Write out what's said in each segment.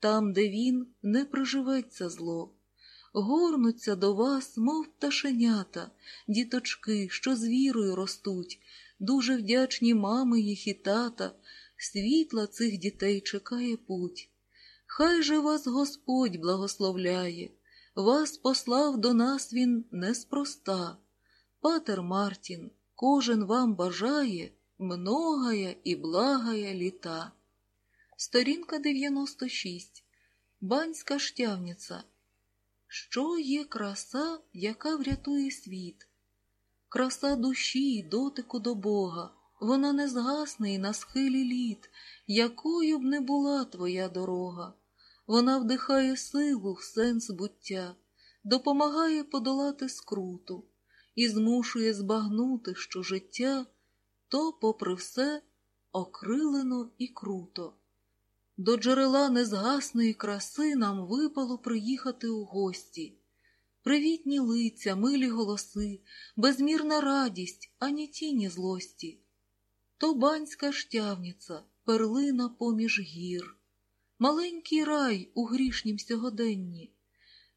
там, де він, не приживеться зло. Горнуться до вас, мов пташенята, діточки, що з вірою ростуть, дуже вдячні мами їх і тата, світла цих дітей чекає путь. Хай же вас Господь благословляє, вас послав до нас Він неспроста. Патер Мартін, кожен вам бажає многая і благая літа. Сторінка 96. Банська штявниця. Що є краса, яка врятує світ? Краса душі дотику до Бога, вона не згасне й на схилі літ, якою б не була твоя дорога. Вона вдихає силу в сенс буття, допомагає подолати скруту і змушує збагнути, що життя то, попри все, окрилено і круто. До джерела незгасної краси нам випало приїхати у гості. Привітні лиця, милі голоси, безмірна радість, ані тіні злості. То банська штявниця, перлина поміж гір, маленький рай у грішнім сьогоденні.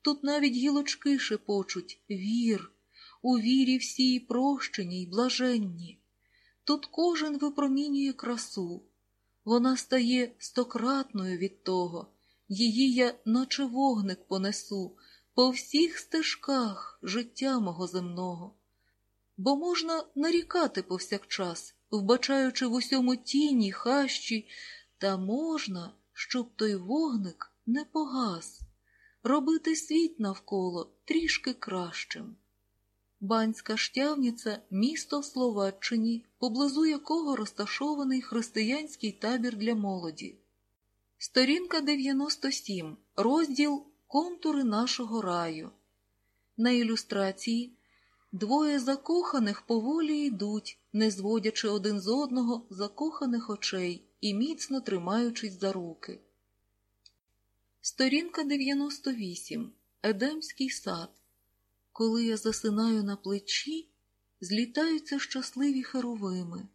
Тут навіть гілочки шепочуть вір, у вірі всій прощені й блаженні. Тут кожен випромінює красу, вона стає стократною від того, її я, наче вогник, понесу по всіх стежках життя мого земного. Бо можна нарікати повсякчас, вбачаючи в усьому тіні, хащі, та можна, щоб той вогник не погас, робити світ навколо трішки кращим. Банська штявниця місто в Словаччині, поблизу якого розташований християнський табір для молоді. Сторінка 97. Розділ Контури нашого раю. На ілюстрації двоє закоханих поволі йдуть, не зводячи один з одного закоханих очей і міцно тримаючись за руки. Сторінка 98. Едемський сад. Коли я засинаю на плечі, злітаються щасливі херовими,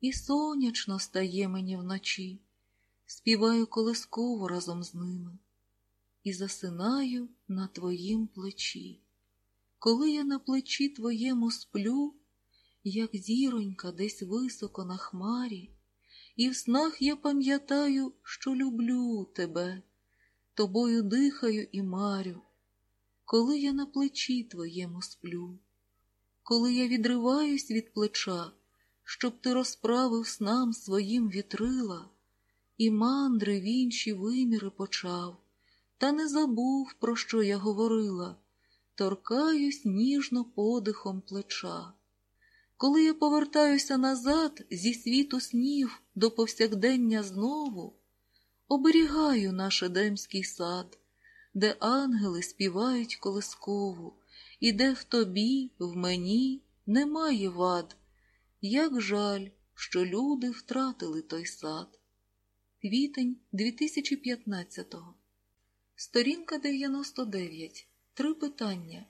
і сонячно стає мені вночі, співаю колисково разом з ними, і засинаю на твоїм плечі. Коли я на плечі твоєму сплю, як зіронька десь високо на хмарі, і в снах я пам'ятаю, що люблю тебе, тобою дихаю і марю коли я на плечі твоєму сплю, коли я відриваюсь від плеча, щоб ти розправив снам своїм вітрила, і мандри в інші виміри почав, та не забув, про що я говорила, торкаюсь ніжно подихом плеча. Коли я повертаюся назад зі світу снів до повсякдення знову, оберігаю наш едемський сад де ангели співають колискову, і де в тобі, в мені немає вад. Як жаль, що люди втратили той сад. Квітень 2015-го. Сторінка 99. Три питання.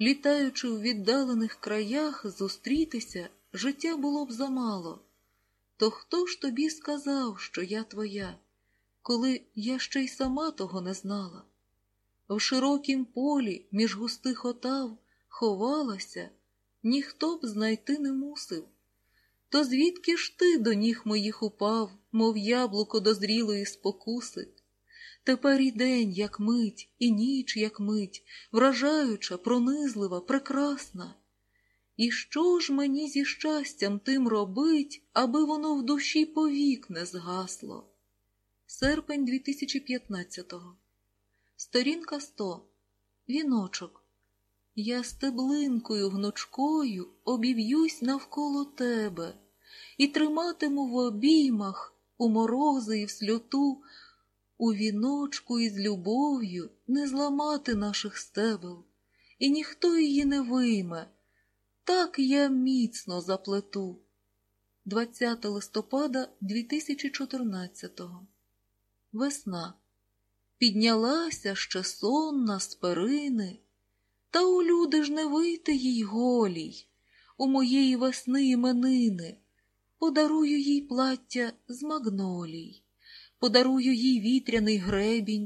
Літаючи в віддалених краях, зустрітися життя було б замало. То хто ж тобі сказав, що я твоя, коли я ще й сама того не знала? В широкім полі між густих отав ховалася, ніхто б знайти не мусив. То звідки ж ти до ніг моїх упав, мов яблуко дозрілої спокуси? Тепер і день, як мить, і ніч, як мить, вражаюча, пронизлива, прекрасна. І що ж мені зі щастям тим робить, аби воно в душі повік не згасло? Серпень 2015-го Сторінка сто. Віночок. Я стеблинкою гнучкою обів'юсь навколо тебе і триматиму в обіймах у морози і в сльоту, у віночку із любов'ю не зламати наших стебел, і ніхто її не вийме. Так я міцно заплету. 20 листопада 2014 Весна. Піднялася ще сонна з перини, та у люди ж не вийти їй голій, у моєї весни іменини, подарую їй плаття з магнолій, подарую їй вітряний гребінь,